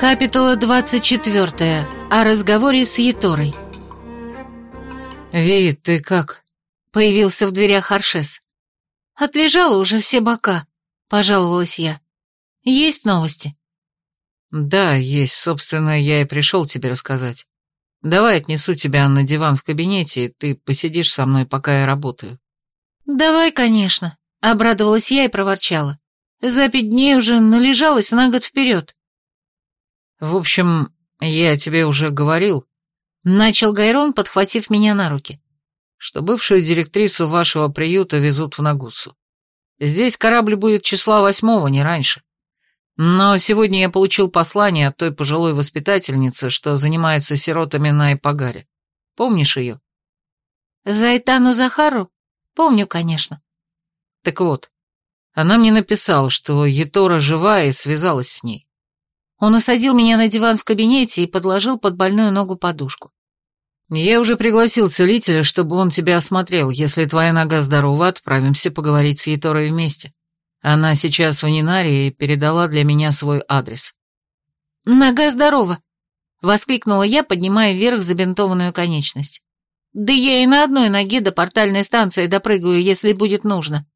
Капитула 24. О разговоре с Еторой. «Ви, ты как?» — появился в дверях Аршес. «Отлежала уже все бока», — пожаловалась я. «Есть новости?» «Да, есть. Собственно, я и пришел тебе рассказать. Давай отнесу тебя на диван в кабинете, и ты посидишь со мной, пока я работаю». «Давай, конечно», — обрадовалась я и проворчала. «За пять дней уже належалась на год вперед». «В общем, я тебе уже говорил», — начал Гайрон, подхватив меня на руки, «что бывшую директрису вашего приюта везут в Нагусу. Здесь корабль будет числа восьмого, не раньше. Но сегодня я получил послание от той пожилой воспитательницы, что занимается сиротами на Эпагаре. Помнишь ее?» «Зайтану Захару? Помню, конечно». «Так вот, она мне написала, что Етора жива и связалась с ней. Он усадил меня на диван в кабинете и подложил под больную ногу подушку. «Я уже пригласил целителя, чтобы он тебя осмотрел. Если твоя нога здорова, отправимся поговорить с Еторой вместе. Она сейчас в Нинарии и передала для меня свой адрес». «Нога здорова!» — воскликнула я, поднимая вверх забинтованную конечность. «Да я и на одной ноге до портальной станции допрыгаю, если будет нужно.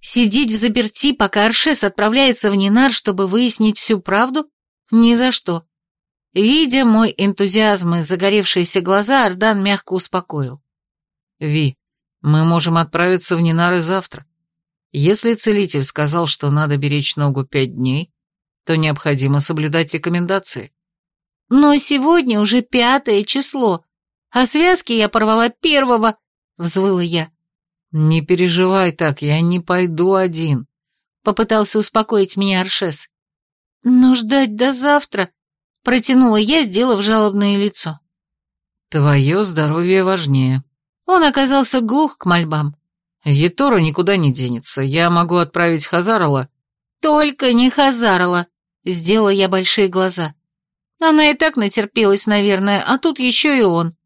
Сидеть в заперти, пока Аршес отправляется в Нинар, чтобы выяснить всю правду? Ни за что. Видя мой энтузиазм и загоревшиеся глаза, Ардан мягко успокоил. «Ви, мы можем отправиться в Нинары завтра. Если целитель сказал, что надо беречь ногу пять дней, то необходимо соблюдать рекомендации». «Но сегодня уже пятое число, а связки я порвала первого», — взвыла я. «Не переживай так, я не пойду один», — попытался успокоить меня Аршес. «Но ждать до завтра», — протянула я, сделав жалобное лицо. «Твое здоровье важнее». Он оказался глух к мольбам. «Етора никуда не денется. Я могу отправить Хазарала». «Только не Хазарала», — сделала я большие глаза. Она и так натерпелась, наверное, а тут еще и он.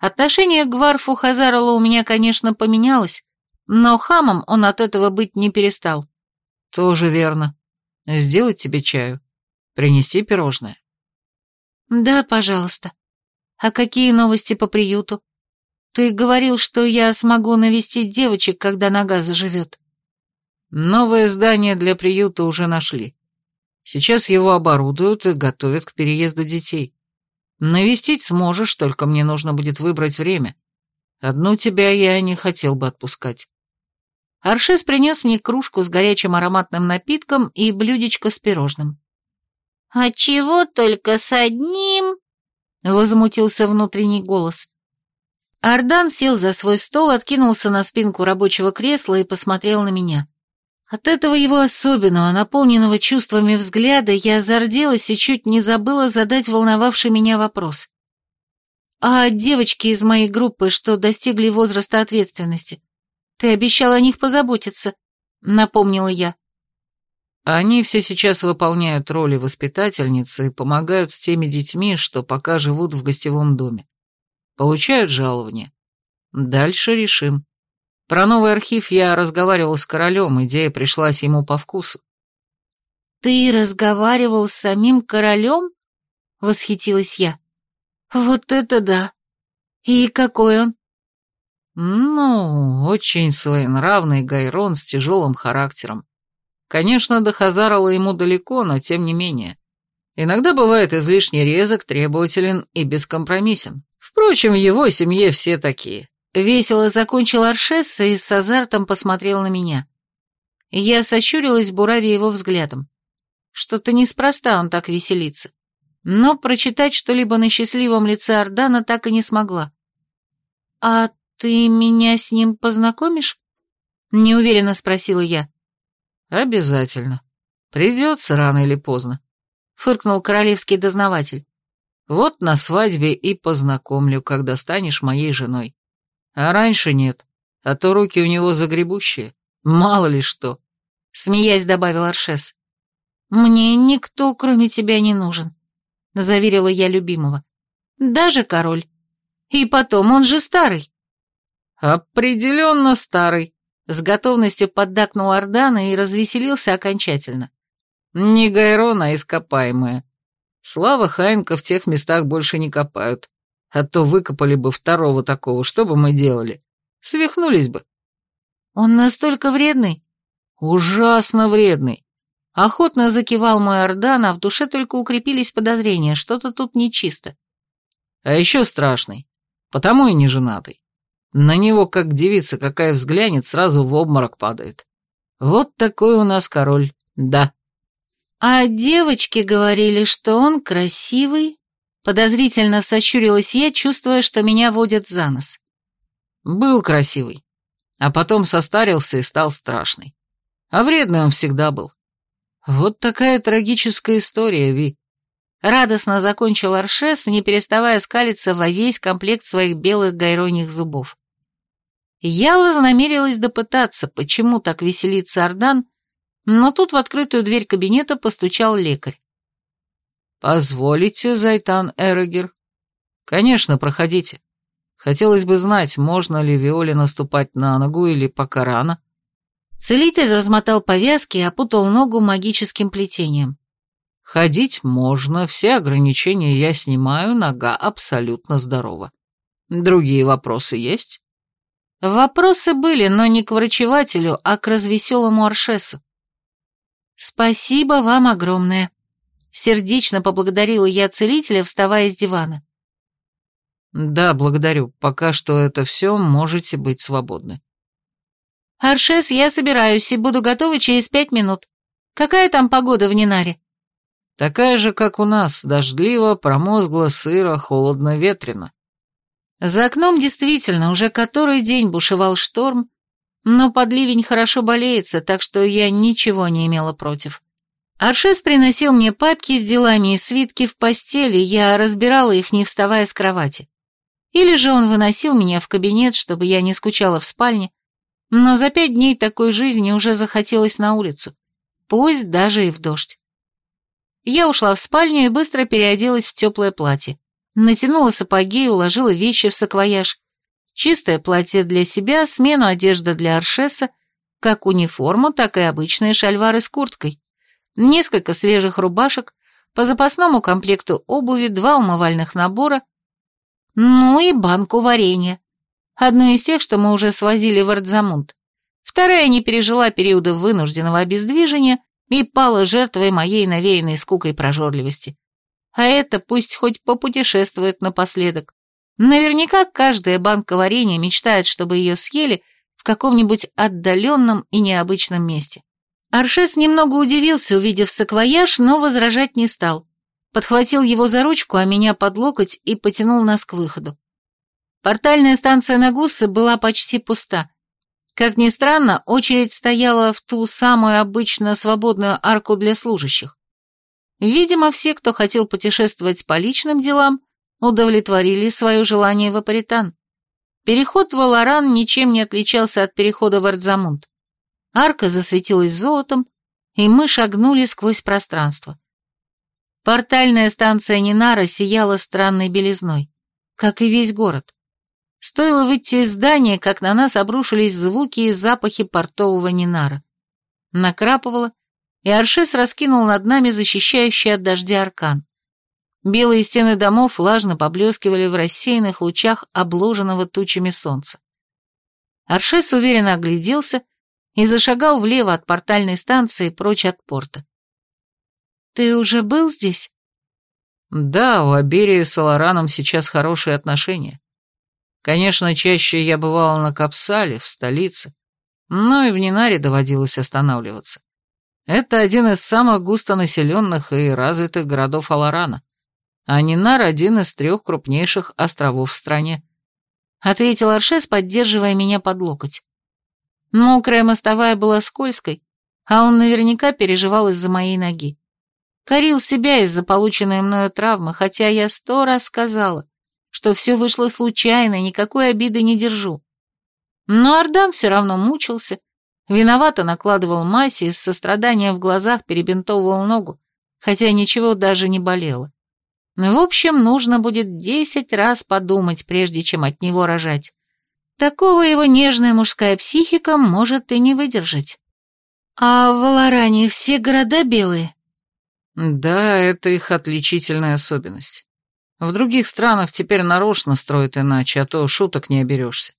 Отношение к Варфу Хазарала у меня, конечно, поменялось, но хамом он от этого быть не перестал. «Тоже верно. Сделать тебе чаю? Принести пирожное?» «Да, пожалуйста. А какие новости по приюту? Ты говорил, что я смогу навестить девочек, когда нога заживет». «Новое здание для приюта уже нашли. Сейчас его оборудуют и готовят к переезду детей. Навестить сможешь, только мне нужно будет выбрать время. Одну тебя я не хотел бы отпускать». Аршес принес мне кружку с горячим ароматным напитком и блюдечко с пирожным. «А чего только с одним?» — возмутился внутренний голос. Ардан сел за свой стол, откинулся на спинку рабочего кресла и посмотрел на меня. От этого его особенного, наполненного чувствами взгляда, я зарделась и чуть не забыла задать волновавший меня вопрос. «А девочки из моей группы, что достигли возраста ответственности, «Ты обещал о них позаботиться», — напомнила я. Они все сейчас выполняют роли воспитательницы и помогают с теми детьми, что пока живут в гостевом доме. Получают жалование. Дальше решим. Про новый архив я разговаривал с королем, идея пришлась ему по вкусу. «Ты разговаривал с самим королем?» — восхитилась я. «Вот это да! И какой он?» Ну, очень своенравный Гайрон с тяжелым характером. Конечно, до Хазарала ему далеко, но тем не менее. Иногда бывает излишне резок, требователен и бескомпромиссен. Впрочем, в его семье все такие. Весело закончил Аршес и с азартом посмотрел на меня. Я сощурилась, буравя его взглядом. Что-то неспроста он так веселится. Но прочитать что-либо на счастливом лице Ордана так и не смогла. «А «Ты меня с ним познакомишь?» — неуверенно спросила я. «Обязательно. Придется рано или поздно», — фыркнул королевский дознаватель. «Вот на свадьбе и познакомлю, когда станешь моей женой. А раньше нет, а то руки у него загребущие, мало ли что», — смеясь добавил Аршес. «Мне никто, кроме тебя, не нужен», — заверила я любимого. «Даже король. И потом, он же старый». «Определенно старый», — с готовностью поддакнул Ордана и развеселился окончательно. «Не Гайрона, а ископаемая. Слава Хайнка в тех местах больше не копают. А то выкопали бы второго такого, что бы мы делали? Свихнулись бы. Он настолько вредный? Ужасно вредный. Охотно закивал мой Ордан, а в душе только укрепились подозрения, что-то тут нечисто. А еще страшный, потому и не женатый. На него, как девица какая взглянет, сразу в обморок падает. Вот такой у нас король, да. А девочки говорили, что он красивый. Подозрительно сощурилась я, чувствуя, что меня водят за нос. Был красивый, а потом состарился и стал страшный. А вредный он всегда был. Вот такая трагическая история, Ви. Радостно закончил Аршес, не переставая скалиться во весь комплект своих белых гайроньих зубов. Я вознамерилась допытаться, почему так веселится Ардан, но тут в открытую дверь кабинета постучал лекарь. «Позволите, Зайтан Эрогер?» «Конечно, проходите. Хотелось бы знать, можно ли Виоле наступать на ногу или пока рано?» Целитель размотал повязки и опутал ногу магическим плетением. «Ходить можно, все ограничения я снимаю, нога абсолютно здорова. Другие вопросы есть?» Вопросы были, но не к врачевателю, а к развеселому Аршесу. «Спасибо вам огромное», — сердечно поблагодарила я целителя, вставая с дивана. «Да, благодарю. Пока что это все, можете быть свободны». «Аршес, я собираюсь и буду готова через пять минут. Какая там погода в Нинаре?» «Такая же, как у нас, дождливо, промозгло, сыро, холодно, ветрено». За окном действительно уже который день бушевал шторм, но под ливень хорошо болеется, так что я ничего не имела против. Аршес приносил мне папки с делами и свитки в постели, я разбирала их, не вставая с кровати. Или же он выносил меня в кабинет, чтобы я не скучала в спальне, но за пять дней такой жизни уже захотелось на улицу, пусть даже и в дождь. Я ушла в спальню и быстро переоделась в теплое платье. Натянула сапоги и уложила вещи в саквояж. Чистое платье для себя, смену одежды для Аршеса, как униформу, так и обычные шальвары с курткой. Несколько свежих рубашек, по запасному комплекту обуви, два умывальных набора, ну и банку варенья. Одну из тех, что мы уже свозили в Ардзамунд. Вторая не пережила периода вынужденного обездвижения и пала жертвой моей навеянной скукой прожорливости. А это пусть хоть попутешествует напоследок. Наверняка каждая банка варенья мечтает, чтобы ее съели в каком-нибудь отдаленном и необычном месте. Аршес немного удивился, увидев саквояж, но возражать не стал. Подхватил его за ручку, а меня под локоть и потянул нас к выходу. Портальная станция Нагуссы была почти пуста. Как ни странно, очередь стояла в ту самую обычно свободную арку для служащих. Видимо, все, кто хотел путешествовать по личным делам, удовлетворили свое желание в Апаритан. Переход в Аларан ничем не отличался от перехода в Ардзамунд. Арка засветилась золотом, и мы шагнули сквозь пространство. Портальная станция Нинара сияла странной белизной, как и весь город. Стоило выйти из здания, как на нас обрушились звуки и запахи портового Нинара. Накрапывало, и Аршес раскинул над нами защищающий от дождя аркан. Белые стены домов влажно поблескивали в рассеянных лучах обложенного тучами солнца. Аршес уверенно огляделся и зашагал влево от портальной станции прочь от порта. «Ты уже был здесь?» «Да, у Аберии с Алараном сейчас хорошие отношения. Конечно, чаще я бывал на Капсале, в столице, но и в Нинаре доводилось останавливаться. Это один из самых густонаселенных и развитых городов Аларана, а Нинар — один из трех крупнейших островов в стране. Ответил Аршес, поддерживая меня под локоть. Мокрая мостовая была скользкой, а он наверняка переживал из-за моей ноги. Корил себя из-за полученной мною травмы, хотя я сто раз сказала, что все вышло случайно, никакой обиды не держу. Но Ардан все равно мучился, виновато накладывал массе и с состраданием в глазах перебинтовывал ногу, хотя ничего даже не болело. В общем, нужно будет десять раз подумать, прежде чем от него рожать. Такого его нежная мужская психика может и не выдержать. А в Валаране все города белые? Да, это их отличительная особенность. В других странах теперь нарочно строят иначе, а то шуток не оберешься.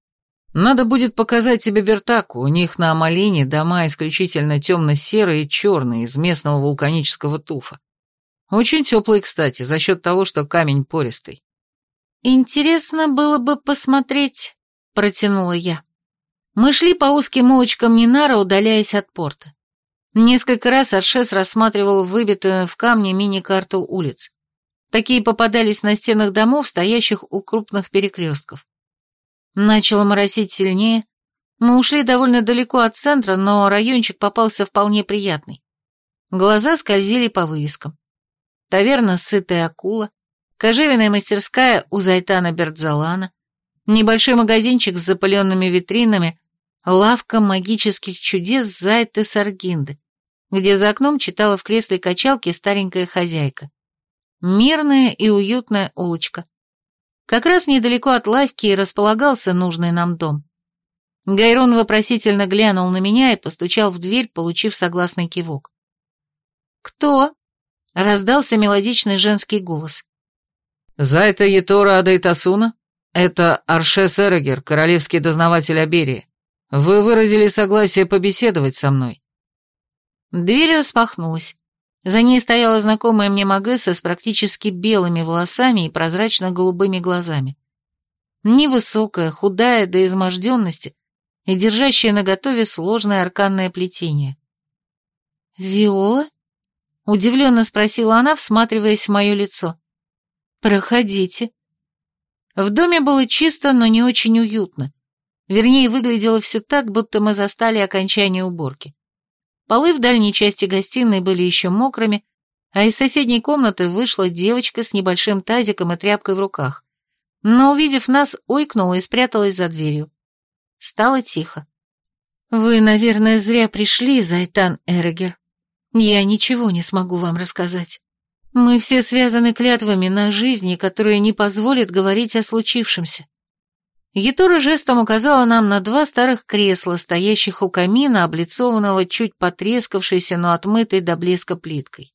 Надо будет показать тебе Бертаку, у них на Амалине дома исключительно темно-серые и черные, из местного вулканического туфа. Очень теплые, кстати, за счет того, что камень пористый. «Интересно было бы посмотреть», — протянула я. Мы шли по узким улочкам Нинара, удаляясь от порта. Несколько раз Аршес рассматривал выбитую в камне мини-карту улиц. Такие попадались на стенах домов, стоящих у крупных перекрестков. Начало моросить сильнее. Мы ушли довольно далеко от центра, но райончик попался вполне приятный. Глаза скользили по вывескам. Таверна «Сытая акула», кожевенная мастерская у Зайтана Бердзалана, небольшой магазинчик с запыленными витринами, лавка магических чудес Зайты Саргинды, где за окном читала в кресле качалки старенькая хозяйка. Мирная и уютная улочка. Как раз недалеко от лавки располагался нужный нам дом. Гайрон вопросительно глянул на меня и постучал в дверь, получив согласный кивок. «Кто?» — раздался мелодичный женский голос. «Зайта Етора Адайтасуна? Это Аршес Эрегер, королевский дознаватель Аберии. Вы выразили согласие побеседовать со мной». Дверь распахнулась. За ней стояла знакомая мне Магесса с практически белыми волосами и прозрачно-голубыми глазами. Невысокая, худая до изможденности и держащая наготове сложное арканное плетение. «Виола?» — удивленно спросила она, всматриваясь в мое лицо. «Проходите». В доме было чисто, но не очень уютно. Вернее, выглядело все так, будто мы застали окончание уборки. Полы в дальней части гостиной были еще мокрыми, а из соседней комнаты вышла девочка с небольшим тазиком и тряпкой в руках. Но, увидев нас, ойкнула и спряталась за дверью. Стало тихо. «Вы, наверное, зря пришли, Зайтан Эрегер. Я ничего не смогу вам рассказать. Мы все связаны клятвами на жизни, которые не позволят говорить о случившемся. Етора жестом указала нам на два старых кресла, стоящих у камина, облицованного чуть потрескавшейся, но отмытой до блеска плиткой.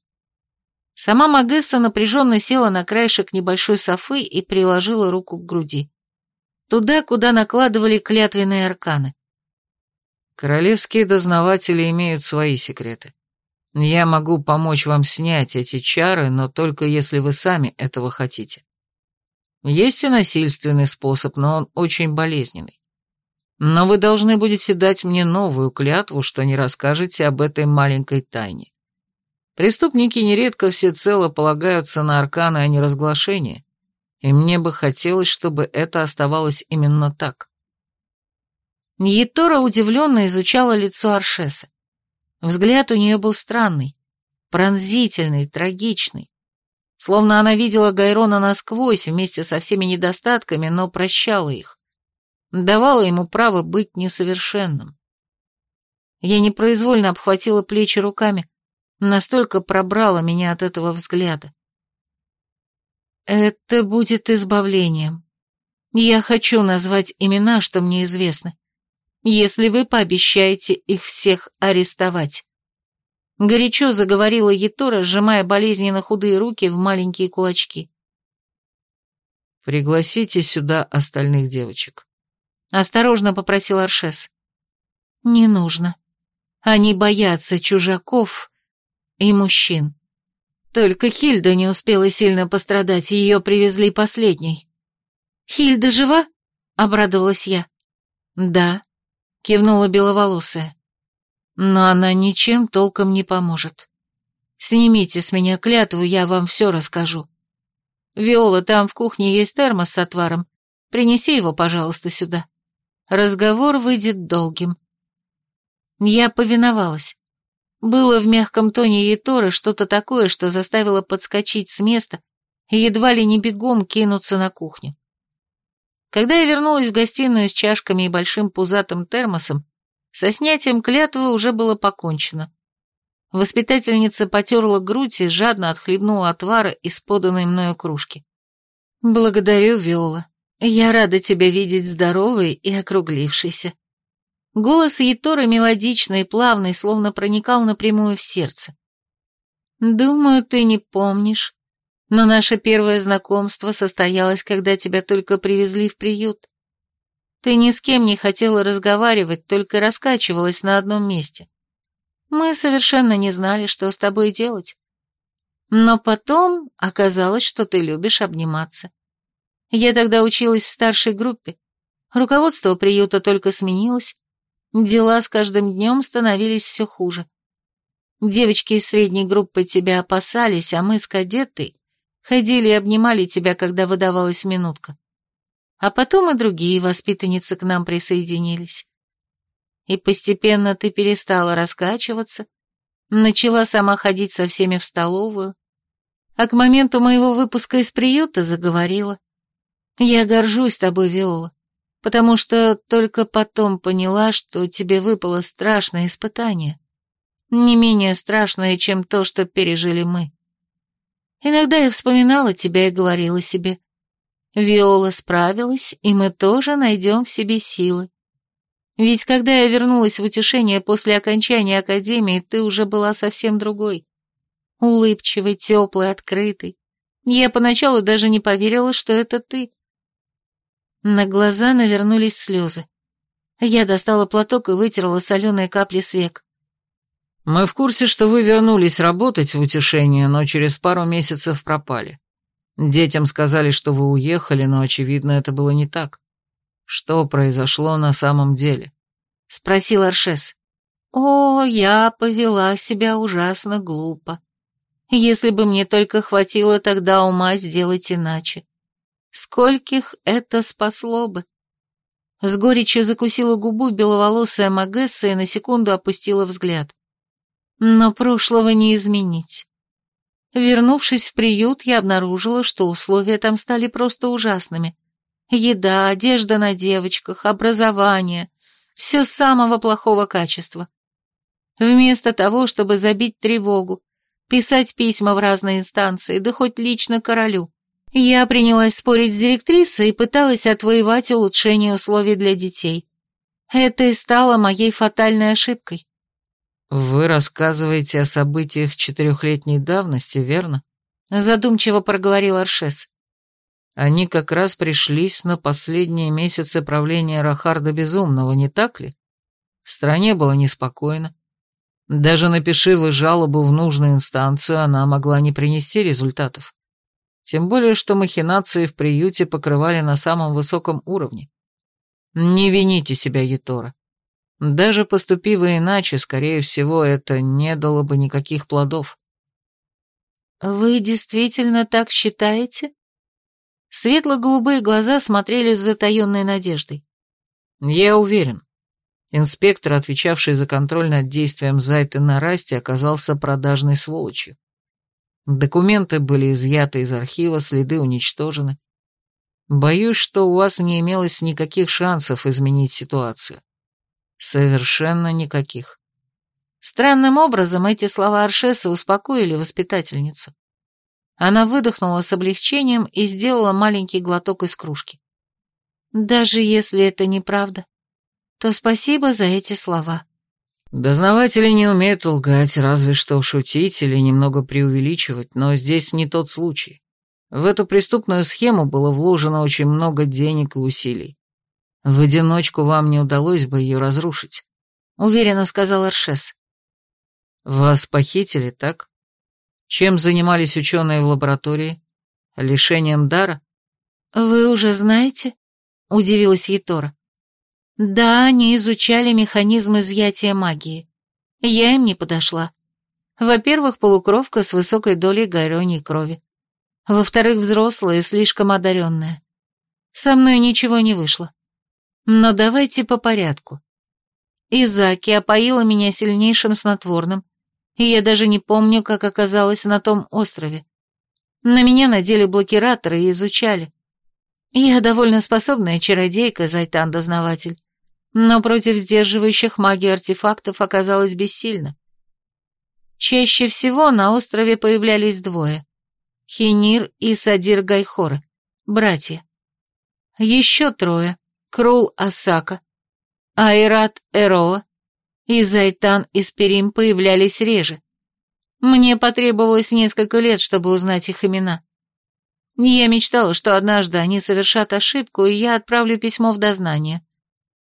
Сама Магесса напряженно села на краешек небольшой софы и приложила руку к груди. Туда, куда накладывали клятвенные арканы. Королевские дознаватели имеют свои секреты. Я могу помочь вам снять эти чары, но только если вы сами этого хотите. Есть и насильственный способ, но он очень болезненный. Но вы должны будете дать мне новую клятву, что не расскажете об этой маленькой тайне. Преступники нередко всецело полагаются на арканы, а не разглашение, и мне бы хотелось, чтобы это оставалось именно так. Етора удивленно изучала лицо Аршеса. Взгляд у нее был странный, пронзительный, трагичный. Словно она видела Гайрона насквозь вместе со всеми недостатками, но прощала их. Давала ему право быть несовершенным. Я непроизвольно обхватила плечи руками, настолько пробрала меня от этого взгляда. Это будет избавлением. Я хочу назвать имена, что мне известны, если вы пообещаете их всех арестовать. Горячо заговорила Етора, сжимая болезненно худые руки в маленькие кулачки. «Пригласите сюда остальных девочек», — осторожно попросил Аршес. «Не нужно. Они боятся чужаков и мужчин. Только Хильда не успела сильно пострадать, ее привезли последней». «Хильда жива?» — обрадовалась я. «Да», — кивнула беловолосая но она ничем толком не поможет. Снимите с меня клятву, я вам все расскажу. Виола, там в кухне есть термос с отваром. Принеси его, пожалуйста, сюда. Разговор выйдет долгим. Я повиновалась. Было в мягком тоне Еторы что-то такое, что заставило подскочить с места и едва ли не бегом кинуться на кухню. Когда я вернулась в гостиную с чашками и большим пузатым термосом, со снятием клятвы уже было покончено. Воспитательница потерла грудь и жадно отхлебнула отвара из поданной мною кружки. «Благодарю, Виола. Я рада тебя видеть здоровой и округлившейся». Голос Еторы мелодичный и плавный, словно проникал напрямую в сердце. Думаю, ты не помнишь, но наше первое знакомство состоялось, когда тебя только привезли в приют. Ты ни с кем не хотела разговаривать, только раскачивалась на одном месте. Мы совершенно не знали, что с тобой делать. Но потом оказалось, что ты любишь обниматься. Я тогда училась в старшей группе. Руководство приюта только сменилось. Дела с каждым днем становились все хуже. Девочки из средней группы тебя опасались, а мы с кадеттой ходили и обнимали тебя, когда выдавалась минутка. А потом и другие воспитанницы к нам присоединились. И постепенно ты перестала раскачиваться, начала сама ходить со всеми в столовую, а к моменту моего выпуска из приюта заговорила. Я горжусь тобой, Виола, потому что только потом поняла, что тебе выпало страшное испытание, не менее страшное, чем то, что пережили мы. Иногда я вспоминала тебя и говорила себе, Виола справилась, и мы тоже найдем в себе силы. Ведь когда я вернулась в утешение после окончания академии, ты уже была совсем другой. Улыбчивой, теплой, открытой. Я поначалу даже не поверила, что это ты. На глаза навернулись слезы. Я достала платок и вытерла соленые капли с век. «Мы в курсе, что вы вернулись работать в утешение, но через пару месяцев пропали. Детям сказали, что вы уехали, но, очевидно, это было не так. Что произошло на самом деле?» — спросил Аршес. «О, я повела себя ужасно глупо. Если бы мне только хватило тогда ума сделать иначе. Скольких это спасло бы?» С горечью закусила губу беловолосая Магесса и на секунду опустила взгляд. Но прошлого не изменить. Вернувшись в приют, я обнаружила, что условия там стали просто ужасными. Еда, одежда на девочках, образование — все самого плохого качества. Вместо того, чтобы забить тревогу, писать письма в разные инстанции, да хоть лично королю, я принялась спорить с директрисой и пыталась отвоевать улучшение условий для детей. Это и стало моей фатальной ошибкой. «Вы рассказываете о событиях четырехлетней давности, верно?» Задумчиво проговорил Аршес. Они как раз пришлись на последние месяцы правления Рахарда Безумного, не так ли? В стране было неспокойно. Даже напиши вы жалобу в нужную инстанцию, она могла не принести результатов. Тем более, что махинации в приюте покрывали на самом высоком уровне. Не вините себя, Етора. Даже поступив иначе, скорее всего, это не дало бы никаких плодов. «Вы действительно так считаете?» Светло-голубые глаза смотрели с затаенной надеждой. «Я уверен. Инспектор, отвечавший за контроль над действием Зайты на Расте, оказался продажной сволочью. Документы были изъяты из архива, следы уничтожены. Боюсь, что у вас не имелось никаких шансов изменить ситуацию. Совершенно никаких. Странным образом эти слова Аршеса успокоили воспитательницу. Она выдохнула с облегчением и сделала маленький глоток из кружки. «Даже если это неправда, то спасибо за эти слова». Дознаватели не умеют лгать, разве что шутить или немного преувеличивать, но здесь не тот случай. В эту преступную схему было вложено очень много денег и усилий. В одиночку вам не удалось бы ее разрушить, уверенно сказал Аршес. Вас похитили, так? Чем занимались ученые в лаборатории? Лишением дара? Вы уже знаете? Удивилась Етора. Да, они изучали механизм изъятия магии. Я им не подошла. Во-первых, полукровка с высокой долей горёней крови. Во-вторых, взрослая и слишком одаренная. Со мной ничего не вышло. Но давайте по порядку. Изаки опоила меня сильнейшим снотворным, и я даже не помню, как оказалась на том острове. На меня надели блокираторы и изучали. Я довольно способная чародейка, Зайтан-дознаватель, но против сдерживающих магии артефактов оказалась бессильна. Чаще всего на острове появлялись двое — Хинир и Садир Гайхоры, братья. Еще трое — Крул Асака, Айрат Эроа и Зайтан Исперим появлялись реже. Мне потребовалось несколько лет, чтобы узнать их имена. Я мечтала, что однажды они совершат ошибку, и я отправлю письмо в дознание.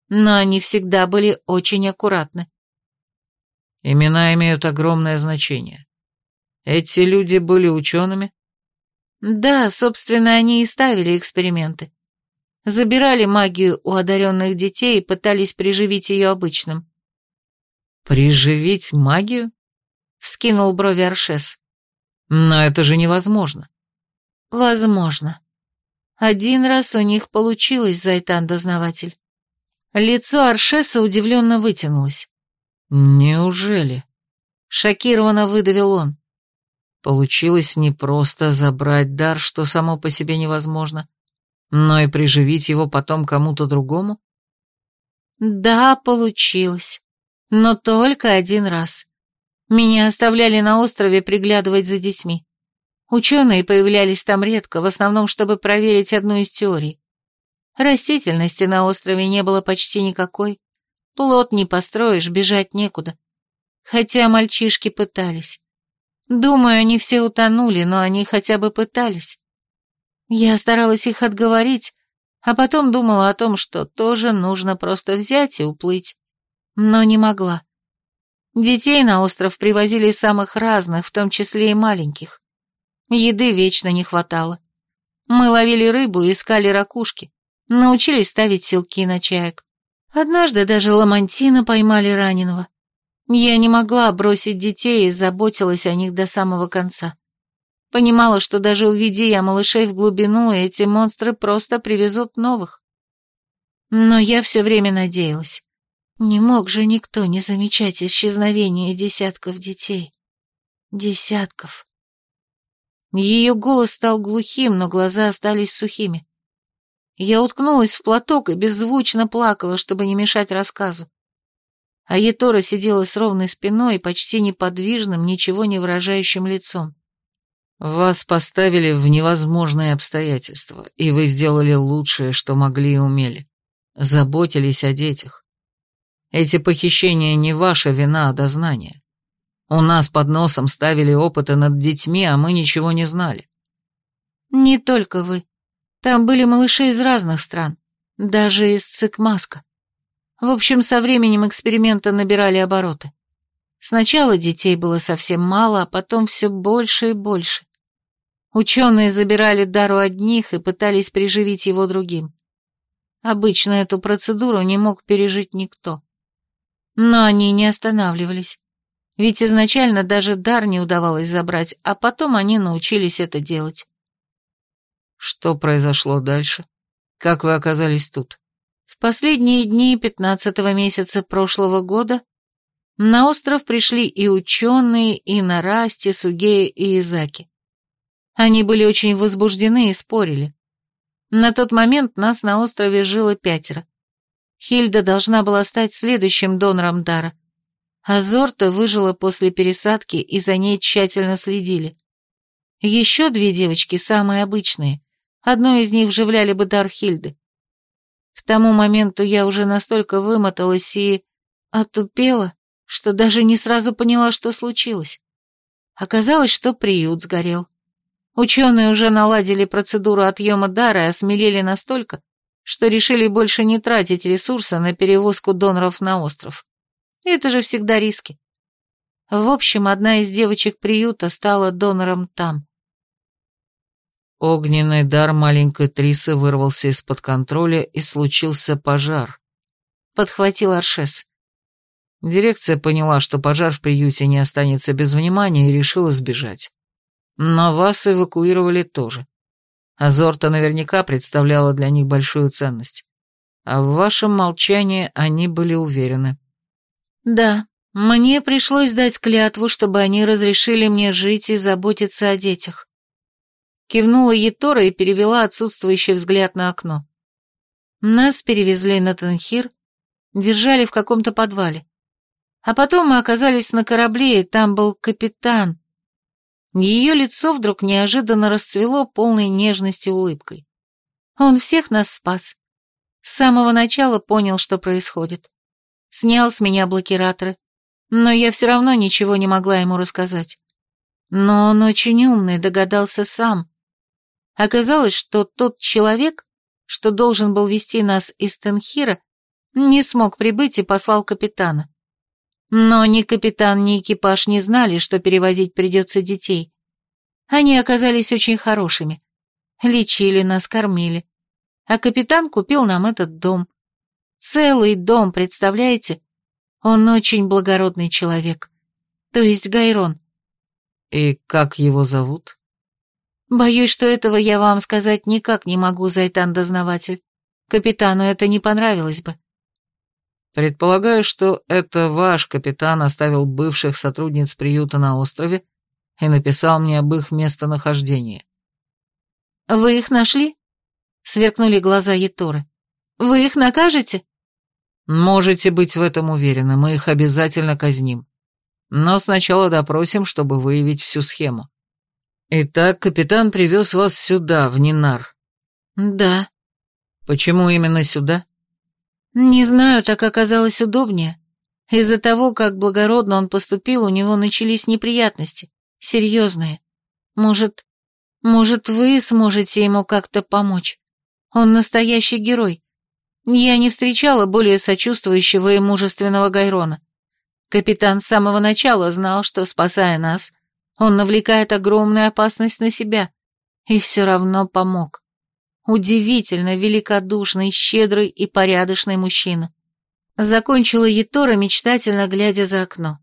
Но они всегда были очень аккуратны. Имена имеют огромное значение. Эти люди были учеными? Да, собственно, они и ставили эксперименты. Забирали магию у одаренных детей и пытались приживить ее обычным. «Приживить магию?» — вскинул брови Аршес. «Но это же невозможно». «Возможно. Один раз у них получилось, Зайтан-дознаватель». Лицо Аршеса удивленно вытянулось. «Неужели?» — шокированно выдавил он. «Получилось не просто забрать дар, что само по себе невозможно, но и приживить его потом кому-то другому?» «Да, получилось. Но только один раз. Меня оставляли на острове приглядывать за детьми. Ученые появлялись там редко, в основном, чтобы проверить одну из теорий. Растительности на острове не было почти никакой. Плод не построишь, бежать некуда. Хотя мальчишки пытались. Думаю, они все утонули, но они хотя бы пытались. Я старалась их отговорить, а потом думала о том, что тоже нужно просто взять и уплыть. Но не могла. Детей на остров привозили самых разных, в том числе и маленьких. Еды вечно не хватало. Мы ловили рыбу и искали ракушки, научились ставить селки на чаек. Однажды даже ламантина поймали раненого. Я не могла бросить детей и заботилась о них до самого конца. Понимала, что даже уведи я малышей в глубину, эти монстры просто привезут новых. Но я все время надеялась. Не мог же никто не замечать исчезновение десятков детей. Десятков. Ее голос стал глухим, но глаза остались сухими. Я уткнулась в платок и беззвучно плакала, чтобы не мешать рассказу. А Етора сидела с ровной спиной и почти неподвижным, ничего не выражающим лицом. «Вас поставили в невозможные обстоятельства, и вы сделали лучшее, что могли и умели. Заботились о детях. Эти похищения не ваша вина, а дознание. У нас под носом ставили опыты над детьми, а мы ничего не знали». «Не только вы», там были малыши из разных стран, даже из Цикмаска. В общем, со временем эксперименты набирали обороты. Сначала детей было совсем мало, а потом все больше и больше. Ученые забирали дару одних и пытались приживить его другим. Обычно эту процедуру не мог пережить никто. Но они не останавливались. Ведь изначально даже дар не удавалось забрать, а потом они научились это делать. Что произошло дальше? Как вы оказались тут? В последние дни пятнадцатого месяца прошлого года на остров пришли и ученые, и Нарасти, Сугея и Изаки. Они были очень возбуждены и спорили. На тот момент нас на острове жило пятеро. Хильда должна была стать следующим донором дара. А Зорта выжила после пересадки, и за ней тщательно следили. Еще две девочки, самые обычные, Одной из них вживляли бы дар Хильды. К тому моменту я уже настолько вымоталась и отупела, что даже не сразу поняла, что случилось. Оказалось, что приют сгорел. Ученые уже наладили процедуру отъема дара и осмелели настолько, что решили больше не тратить ресурсы на перевозку доноров на остров. Это же всегда риски. В общем, одна из девочек приюта стала донором там. Огненный дар маленькой Трисы вырвался из-под контроля, и случился пожар. Подхватил Аршес. Дирекция поняла, что пожар в приюте не останется без внимания, и решила сбежать. Но вас эвакуировали тоже. Азорта наверняка представляла для них большую ценность. А в вашем молчании они были уверены. Да, мне пришлось дать клятву, чтобы они разрешили мне жить и заботиться о детях. Кивнула Етора и перевела отсутствующий взгляд на окно. Нас перевезли на Танхир, держали в каком-то подвале. А потом мы оказались на корабле, и там был капитан. Ее лицо вдруг неожиданно расцвело полной нежности улыбкой. Он всех нас спас. С самого начала понял, что происходит. Снял с меня блокираторы, но я все равно ничего не могла ему рассказать. Но он очень умный, догадался сам. Оказалось, что тот человек, что должен был вести нас из Тенхира, не смог прибыть и послал капитана. Но ни капитан, ни экипаж не знали, что перевозить придется детей. Они оказались очень хорошими. Лечили нас, кормили. А капитан купил нам этот дом. Целый дом, представляете? Он очень благородный человек. То есть Гайрон. И как его зовут? Боюсь, что этого я вам сказать никак не могу, Зайтан-дознаватель. Капитану это не понравилось бы. Предполагаю, что это ваш капитан оставил бывших сотрудниц приюта на острове и написал мне об их местонахождении. Вы их нашли? Сверкнули глаза Еторы. Вы их накажете? Можете быть в этом уверены, мы их обязательно казним. Но сначала допросим, чтобы выявить всю схему. Итак, капитан привез вас сюда, в Нинар. Да. Почему именно сюда? Не знаю, так оказалось удобнее. Из-за того, как благородно он поступил, у него начались неприятности. Серьезные. Может, может, вы сможете ему как-то помочь? Он настоящий герой. Я не встречала более сочувствующего и мужественного Гайрона. Капитан с самого начала знал, что, спасая нас, он навлекает огромную опасность на себя. И все равно помог. Удивительно великодушный, щедрый и порядочный мужчина. Закончила Етора, мечтательно глядя за окно.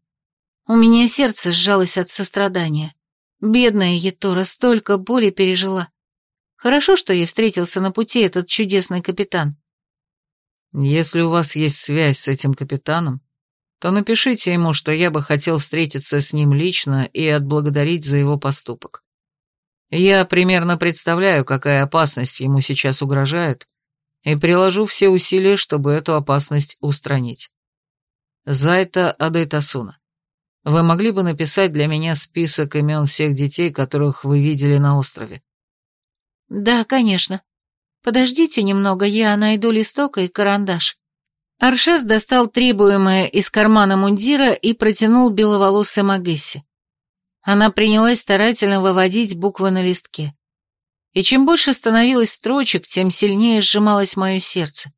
У меня сердце сжалось от сострадания. Бедная Етора столько боли пережила. Хорошо, что ей встретился на пути этот чудесный капитан. Если у вас есть связь с этим капитаном, то напишите ему, что я бы хотел встретиться с ним лично и отблагодарить за его поступок. Я примерно представляю, какая опасность ему сейчас угрожает, и приложу все усилия, чтобы эту опасность устранить. Зайта Адайтасуна, вы могли бы написать для меня список имен всех детей, которых вы видели на острове? Да, конечно. Подождите немного, я найду листок и карандаш. Аршес достал требуемое из кармана мундира и протянул беловолосой Магессе. Она принялась старательно выводить буквы на листке. И чем больше становилось строчек, тем сильнее сжималось мое сердце.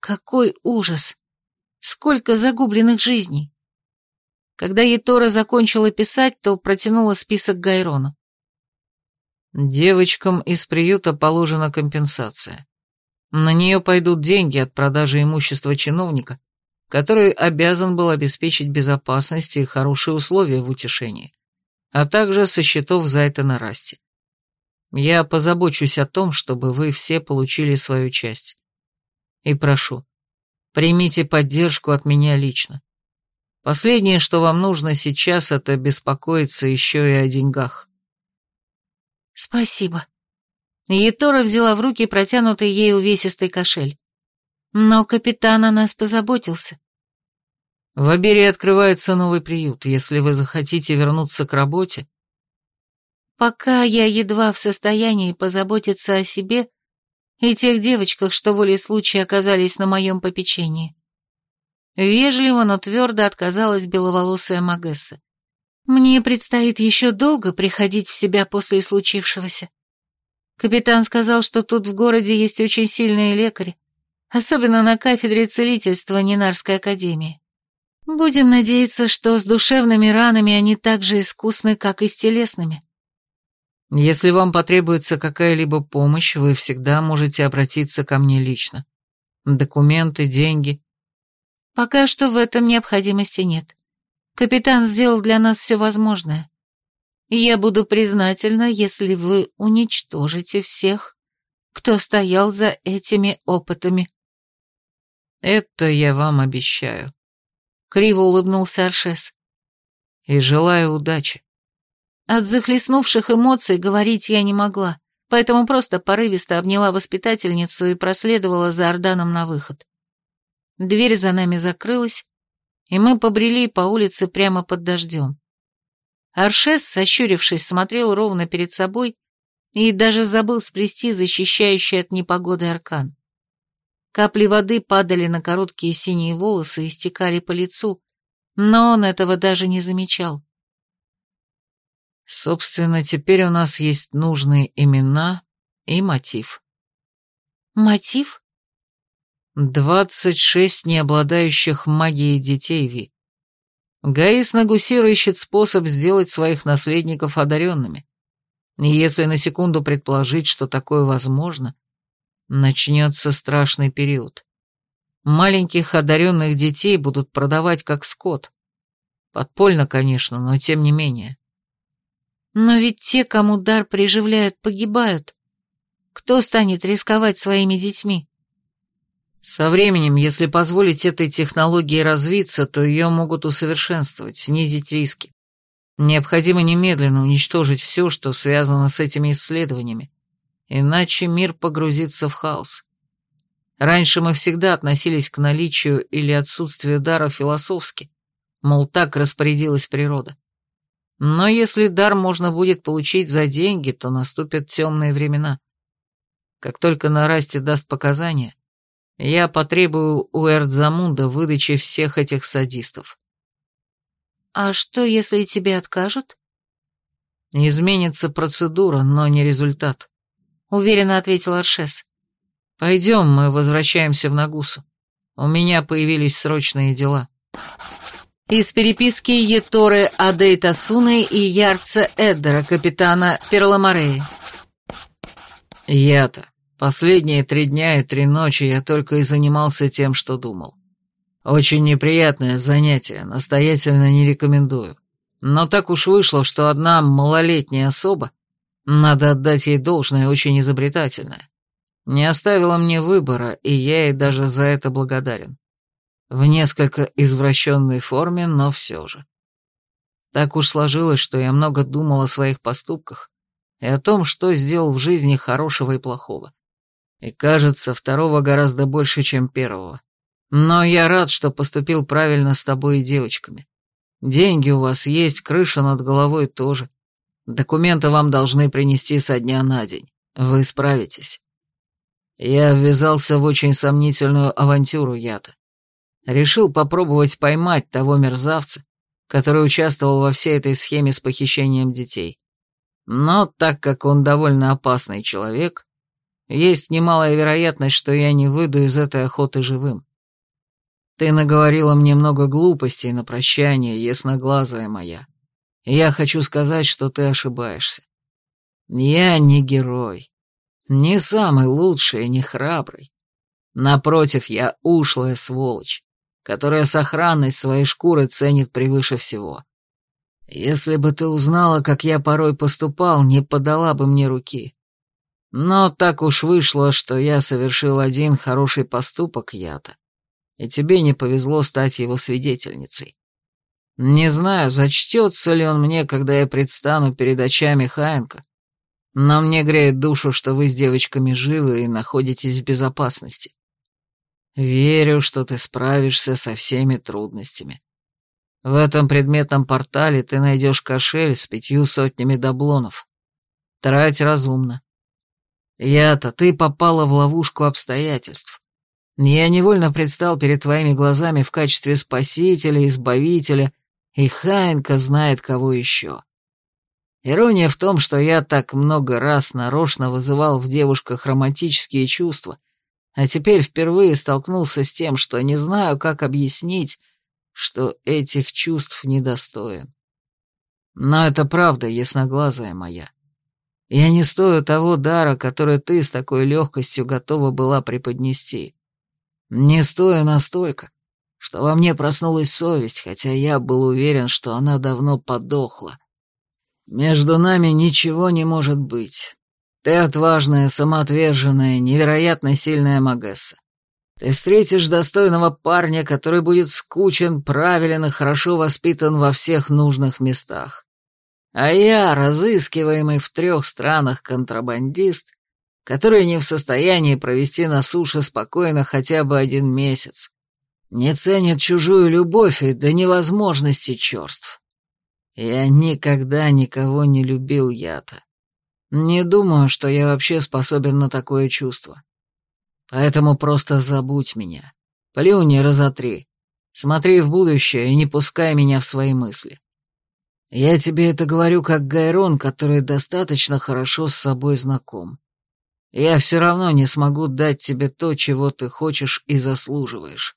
Какой ужас! Сколько загубленных жизней! Когда Етора закончила писать, то протянула список Гайрону. Девочкам из приюта положена компенсация. На нее пойдут деньги от продажи имущества чиновника, который обязан был обеспечить безопасность и хорошие условия в утешении а также со счетов Зайтана Расти. Я позабочусь о том, чтобы вы все получили свою часть. И прошу, примите поддержку от меня лично. Последнее, что вам нужно сейчас, это беспокоиться еще и о деньгах. Спасибо. Етора взяла в руки протянутый ей увесистый кошель. Но капитан о нас позаботился. В Абере открывается новый приют, если вы захотите вернуться к работе. Пока я едва в состоянии позаботиться о себе и тех девочках, что волей случая оказались на моем попечении. Вежливо, но твердо отказалась беловолосая Магесса. Мне предстоит еще долго приходить в себя после случившегося. Капитан сказал, что тут в городе есть очень сильные лекари, особенно на кафедре целительства Нинарской академии. Будем надеяться, что с душевными ранами они так же искусны, как и с телесными. Если вам потребуется какая-либо помощь, вы всегда можете обратиться ко мне лично. Документы, деньги. Пока что в этом необходимости нет. Капитан сделал для нас все возможное. Я буду признательна, если вы уничтожите всех, кто стоял за этими опытами. Это я вам обещаю. Криво улыбнулся Аршес. И желаю удачи. От захлестнувших эмоций говорить я не могла, поэтому просто порывисто обняла воспитательницу и проследовала за Орданом на выход. Дверь за нами закрылась, и мы побрели по улице прямо под дождем. Аршес, сощурившись, смотрел ровно перед собой и даже забыл сплести защищающий от непогоды аркан. Капли воды падали на короткие синие волосы и стекали по лицу, но он этого даже не замечал. Собственно, теперь у нас есть нужные имена и мотив. Мотив? Двадцать шесть необладающих магией детей, Ви. Гаис Нагусир ищет способ сделать своих наследников одаренными. И если на секунду предположить, что такое возможно, начнется страшный период. Маленьких одаренных детей будут продавать как скот. Подпольно, конечно, но тем не менее. Но ведь те, кому дар приживляют, погибают. Кто станет рисковать своими детьми? Со временем, если позволить этой технологии развиться, то ее могут усовершенствовать, снизить риски. Необходимо немедленно уничтожить все, что связано с этими исследованиями, иначе мир погрузится в хаос. Раньше мы всегда относились к наличию или отсутствию дара философски, мол, так распорядилась природа. Но если дар можно будет получить за деньги, то наступят темные времена. Как только Нарасти даст показания, я потребую у Эрдзамунда выдачи всех этих садистов. «А что, если тебе откажут?» «Изменится процедура, но не результат», — уверенно ответил Аршес. «Пойдем, мы возвращаемся в Нагусу. У меня появились срочные дела». Из переписки Еторы Адейта Суны и Ярца Эддера, капитана Перламареи. «Я-то. Последние три дня и три ночи я только и занимался тем, что думал. Очень неприятное занятие, настоятельно не рекомендую. Но так уж вышло, что одна малолетняя особа, надо отдать ей должное, очень изобретательная, не оставила мне выбора, и я ей даже за это благодарен. В несколько извращенной форме, но все же. Так уж сложилось, что я много думал о своих поступках и о том, что сделал в жизни хорошего и плохого. И кажется, второго гораздо больше, чем первого. Но я рад, что поступил правильно с тобой и девочками. Деньги у вас есть, крыша над головой тоже. Документы вам должны принести со дня на день. Вы справитесь. Я ввязался в очень сомнительную авантюру я-то. Решил попробовать поймать того мерзавца, который участвовал во всей этой схеме с похищением детей. Но так как он довольно опасный человек, есть немалая вероятность, что я не выйду из этой охоты живым. Ты наговорила мне много глупостей на прощание, ясноглазая моя. Я хочу сказать, что ты ошибаешься. Я не герой. Не самый лучший и не храбрый. Напротив, я ушлая сволочь, которая сохранность своей шкуры ценит превыше всего. Если бы ты узнала, как я порой поступал, не подала бы мне руки. Но так уж вышло, что я совершил один хороший поступок я-то и тебе не повезло стать его свидетельницей. Не знаю, зачтется ли он мне, когда я предстану перед очами Хаенка, но мне греет душу, что вы с девочками живы и находитесь в безопасности. Верю, что ты справишься со всеми трудностями. В этом предметном портале ты найдешь кошель с пятью сотнями даблонов. Трать разумно. Я-то, ты попала в ловушку обстоятельств. Я невольно предстал перед твоими глазами в качестве спасителя, избавителя, и Хайнка знает кого еще. Ирония в том, что я так много раз нарочно вызывал в девушках романтические чувства, а теперь впервые столкнулся с тем, что не знаю, как объяснить, что этих чувств недостоин. Но это правда, ясноглазая моя. Я не стою того дара, который ты с такой легкостью готова была преподнести. Не стою настолько, что во мне проснулась совесть, хотя я был уверен, что она давно подохла. Между нами ничего не может быть. Ты отважная, самоотверженная, невероятно сильная Магесса. Ты встретишь достойного парня, который будет скучен, правилен и хорошо воспитан во всех нужных местах. А я, разыскиваемый в трех странах контрабандист, которые не в состоянии провести на суше спокойно хотя бы один месяц. Не ценят чужую любовь и до невозможности черств. Я никогда никого не любил я-то. Не думаю, что я вообще способен на такое чувство. Поэтому просто забудь меня. Плюнь и разотри. Смотри в будущее и не пускай меня в свои мысли. Я тебе это говорю как Гайрон, который достаточно хорошо с собой знаком. Я все равно не смогу дать тебе то, чего ты хочешь и заслуживаешь.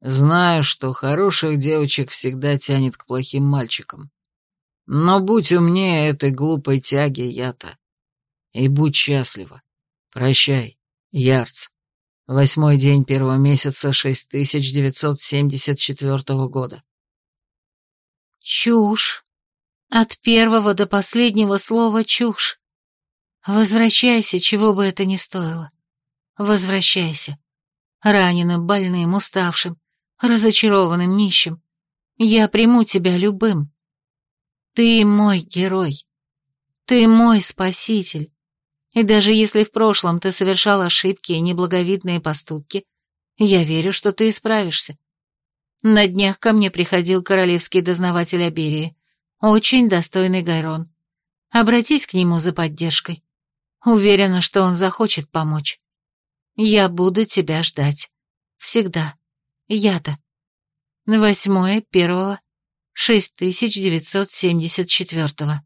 Знаю, что хороших девочек всегда тянет к плохим мальчикам. Но будь умнее этой глупой тяги, я-то. И будь счастлива. Прощай, Ярц. Восьмой день первого месяца 6974 года. Чушь. От первого до последнего слова чушь. Возвращайся, чего бы это ни стоило. Возвращайся. Раненым, больным, уставшим, разочарованным, нищим. Я приму тебя любым. Ты мой герой. Ты мой спаситель. И даже если в прошлом ты совершал ошибки и неблаговидные поступки, я верю, что ты исправишься. На днях ко мне приходил королевский дознаватель Аберии, очень достойный Гайрон. Обратись к нему за поддержкой. Уверена, что он захочет помочь. Я буду тебя ждать. Всегда. Я-то. Восьмое первого 6974-го.